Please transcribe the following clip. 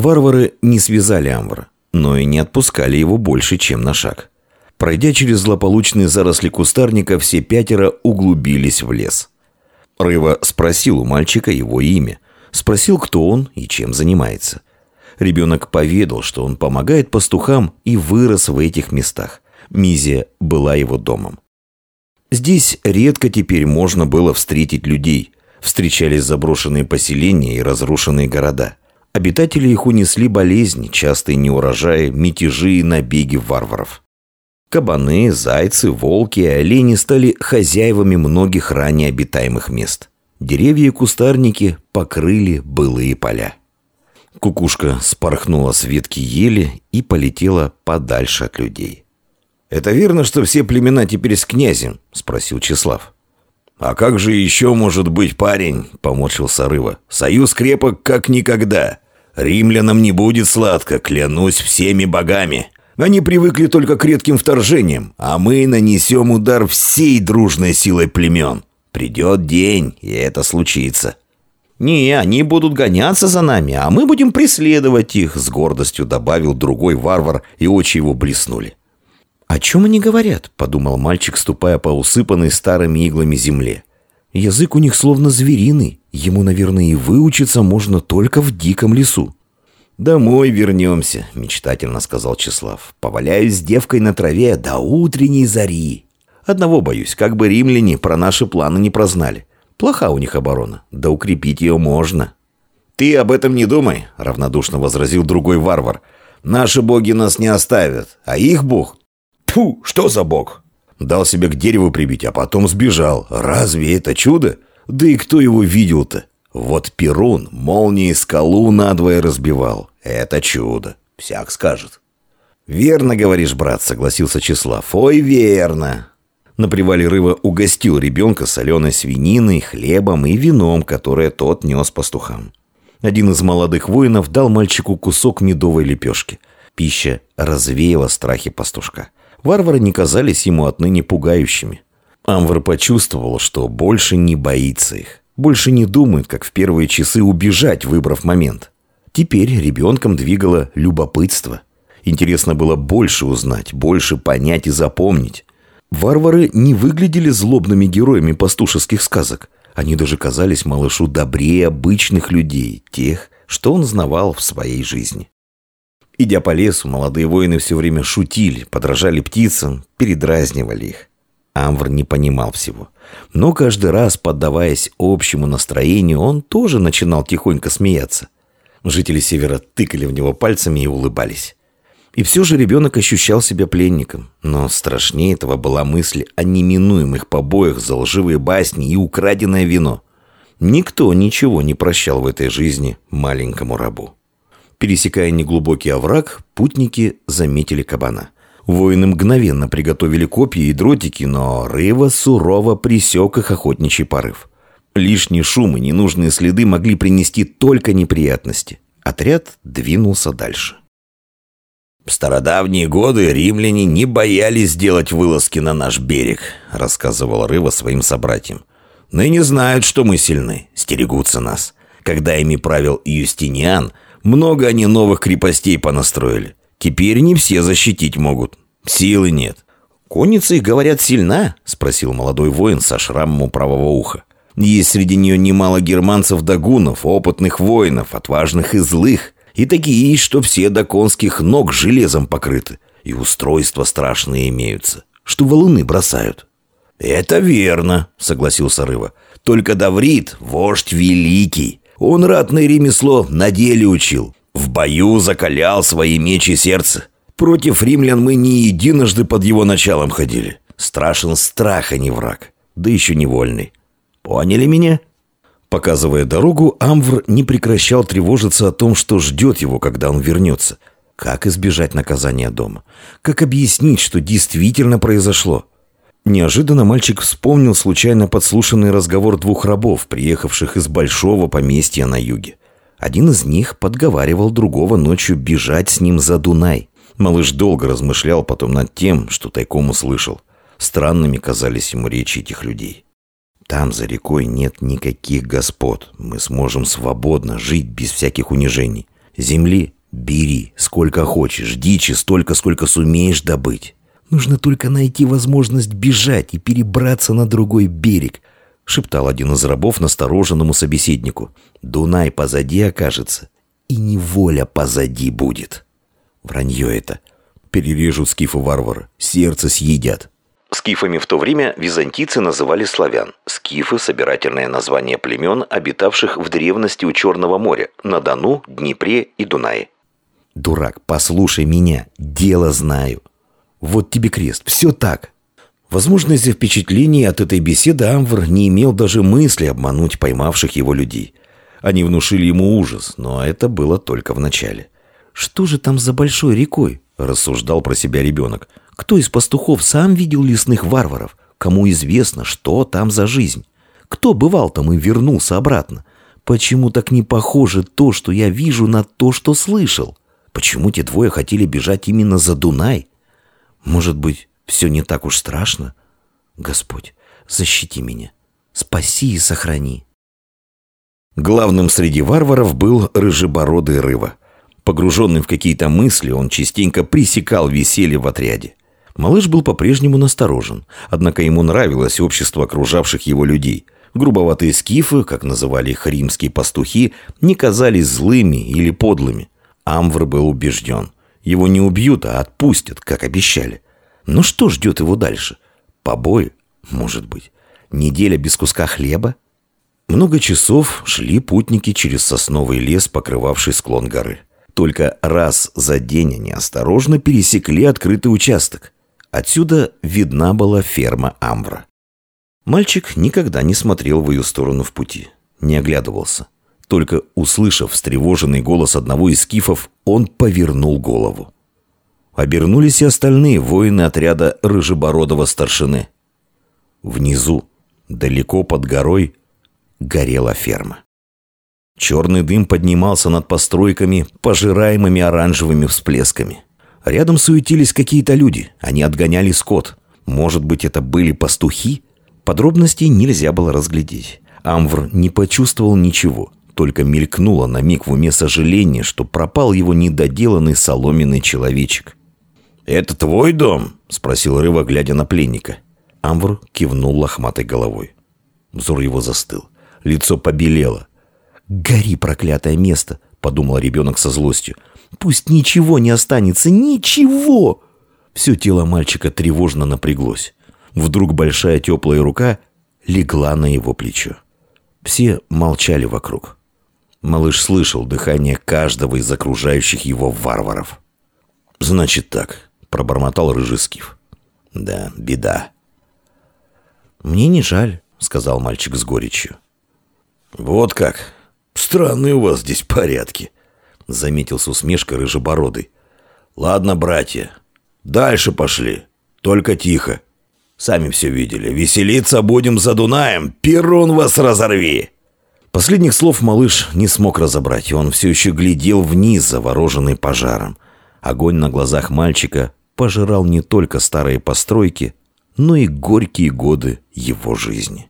Варвары не связали Амвра, но и не отпускали его больше, чем на шаг. Пройдя через злополучные заросли кустарника, все пятеро углубились в лес. Рыва спросил у мальчика его имя. Спросил, кто он и чем занимается. Ребенок поведал, что он помогает пастухам и вырос в этих местах. Мизия была его домом. Здесь редко теперь можно было встретить людей. Встречались заброшенные поселения и разрушенные города. Обитатели их унесли болезни, частые неурожаи, мятежи и набеги варваров. Кабаны, зайцы, волки и олени стали хозяевами многих ранее обитаемых мест. Деревья и кустарники покрыли былые поля. Кукушка спорхнула с ветки ели и полетела подальше от людей. «Это верно, что все племена теперь с князем?» – спросил Числав. «А как же еще может быть парень?» – поморщился Рыва. «Союз крепок как никогда. Римлянам не будет сладко, клянусь всеми богами. Они привыкли только к редким вторжениям, а мы нанесем удар всей дружной силой племен. Придет день, и это случится». «Не, они будут гоняться за нами, а мы будем преследовать их», — с гордостью добавил другой варвар, и очи его блеснули. «О чем они говорят?» — подумал мальчик, ступая по усыпанной старыми иглами земле. «Язык у них словно звериный. Ему, наверное, и выучиться можно только в диком лесу». «Домой вернемся», — мечтательно сказал Числав. «Поваляюсь с девкой на траве до утренней зари. Одного боюсь, как бы римляне про наши планы не прознали. Плоха у них оборона, да укрепить ее можно». «Ты об этом не думай», — равнодушно возразил другой варвар. «Наши боги нас не оставят, а их бог...» Фу, что за бог?» Дал себе к дереву прибить, а потом сбежал. Разве это чудо? Да и кто его видел-то? Вот Перун молнией скалу надвое разбивал. Это чудо. Всяк скажет. «Верно говоришь, брат», — согласился Числав. «Ой, верно». На привале Рыва угостил ребенка соленой свининой, хлебом и вином, которое тот нес пастухам. Один из молодых воинов дал мальчику кусок медовой лепешки. Пища развеяла страхи пастушка. Варвары не казались ему отныне пугающими. Амвар почувствовал, что больше не боится их. Больше не думает, как в первые часы убежать, выбрав момент. Теперь ребенком двигало любопытство. Интересно было больше узнать, больше понять и запомнить. Варвары не выглядели злобными героями пастушеских сказок. Они даже казались малышу добрее обычных людей, тех, что он знавал в своей жизни. Идя по лесу, молодые воины все время шутили, подражали птицам, передразнивали их. Амвр не понимал всего. Но каждый раз, поддаваясь общему настроению, он тоже начинал тихонько смеяться – Жители Севера тыкали в него пальцами и улыбались. И все же ребенок ощущал себя пленником. Но страшнее этого была мысль о неминуемых побоях за лживые басни и украденное вино. Никто ничего не прощал в этой жизни маленькому рабу. Пересекая неглубокий овраг, путники заметили кабана. Воины мгновенно приготовили копья и дротики, но Рыва сурово присек их охотничий порыв. Лишний шум и ненужные следы могли принести только неприятности. Отряд двинулся дальше. В стародавние годы римляне не боялись делать вылазки на наш берег, рассказывал Рыва своим собратьям. Ныне знают, что мы сильны, стерегутся нас. Когда ими правил Юстиниан, много они новых крепостей понастроили. Теперь не все защитить могут. Силы нет. «Конница говорят, сильна?» — спросил молодой воин со шрамом у правого уха. Есть среди нее немало германцев-дагунов, опытных воинов, отважных и злых. И такие что все до конских ног железом покрыты. И устройства страшные имеются, что валуны бросают. «Это верно», — согласился Рыва. «Только Даврит — вождь великий. Он ратное ремесло на деле учил. В бою закалял свои мечи сердце. Против римлян мы не единожды под его началом ходили. Страшен страх, а не враг. Да еще невольный. Поняли меня?» Показывая дорогу, Амвр не прекращал тревожиться о том, что ждет его, когда он вернется. Как избежать наказания дома? Как объяснить, что действительно произошло? Неожиданно мальчик вспомнил случайно подслушанный разговор двух рабов, приехавших из большого поместья на юге. Один из них подговаривал другого ночью бежать с ним за Дунай. Малыш долго размышлял потом над тем, что тайком услышал. Странными казались ему речи этих людей. Там за рекой нет никаких господ. Мы сможем свободно жить без всяких унижений. Земли бери, сколько хочешь, дичи столько, сколько сумеешь добыть. Нужно только найти возможность бежать и перебраться на другой берег, шептал один из рабов настороженному собеседнику. Дунай позади окажется, и неволя позади будет. Вранье это. Перережут скифы варвары, сердце съедят. Скифами в то время византийцы называли славян. Скифы – собирательное название племен, обитавших в древности у Черного моря, на Дону, Днепре и Дунае. «Дурак, послушай меня, дело знаю. Вот тебе крест, все так». Возможно, из-за впечатлений от этой беседы Амвр не имел даже мысли обмануть поймавших его людей. Они внушили ему ужас, но это было только в начале. «Что же там за большой рекой?» – рассуждал про себя ребенок – кто из пастухов сам видел лесных варваров? Кому известно, что там за жизнь? Кто бывал там и вернулся обратно? Почему так не похоже то, что я вижу, на то, что слышал? Почему те двое хотели бежать именно за Дунай? Может быть, все не так уж страшно? Господь, защити меня. Спаси и сохрани. Главным среди варваров был рыжебородый Рыва. Погруженный в какие-то мысли, он частенько пресекал веселье в отряде. Малыш был по-прежнему насторожен, однако ему нравилось общество окружавших его людей. Грубоватые скифы, как называли их римские пастухи, не казались злыми или подлыми. Амвр был убежден. Его не убьют, а отпустят, как обещали. Но что ждет его дальше? Побои? Может быть. Неделя без куска хлеба? Много часов шли путники через сосновый лес, покрывавший склон горы. Только раз за день они осторожно пересекли открытый участок. Отсюда видна была ферма Амвра. Мальчик никогда не смотрел в ее сторону в пути, не оглядывался. Только услышав встревоженный голос одного из скифов, он повернул голову. Обернулись и остальные воины отряда рыжебородого старшины. Внизу, далеко под горой, горела ферма. Черный дым поднимался над постройками, пожираемыми оранжевыми всплесками. Рядом суетились какие-то люди. Они отгоняли скот. Может быть, это были пастухи? Подробностей нельзя было разглядеть. Амвр не почувствовал ничего. Только мелькнуло на миг в уме сожаление, что пропал его недоделанный соломенный человечек. «Это твой дом?» – спросил Рыва, глядя на пленника. Амвр кивнул лохматой головой. Взор его застыл. Лицо побелело. «Гори, проклятое место!» – подумал ребенок со злостью. Пусть ничего не останется, ничего!» Все тело мальчика тревожно напряглось. Вдруг большая теплая рука легла на его плечо. Все молчали вокруг. Малыш слышал дыхание каждого из окружающих его варваров. «Значит так», — пробормотал рыжий скиф. «Да, беда». «Мне не жаль», — сказал мальчик с горечью. «Вот как. Странные у вас здесь порядки», Заметил с усмешкой рыжебородый. «Ладно, братья, дальше пошли. Только тихо. Сами все видели. Веселиться будем за Дунаем. Перун вас разорви!» Последних слов малыш не смог разобрать, и он все еще глядел вниз, завороженный пожаром. Огонь на глазах мальчика пожирал не только старые постройки, но и горькие годы его жизни.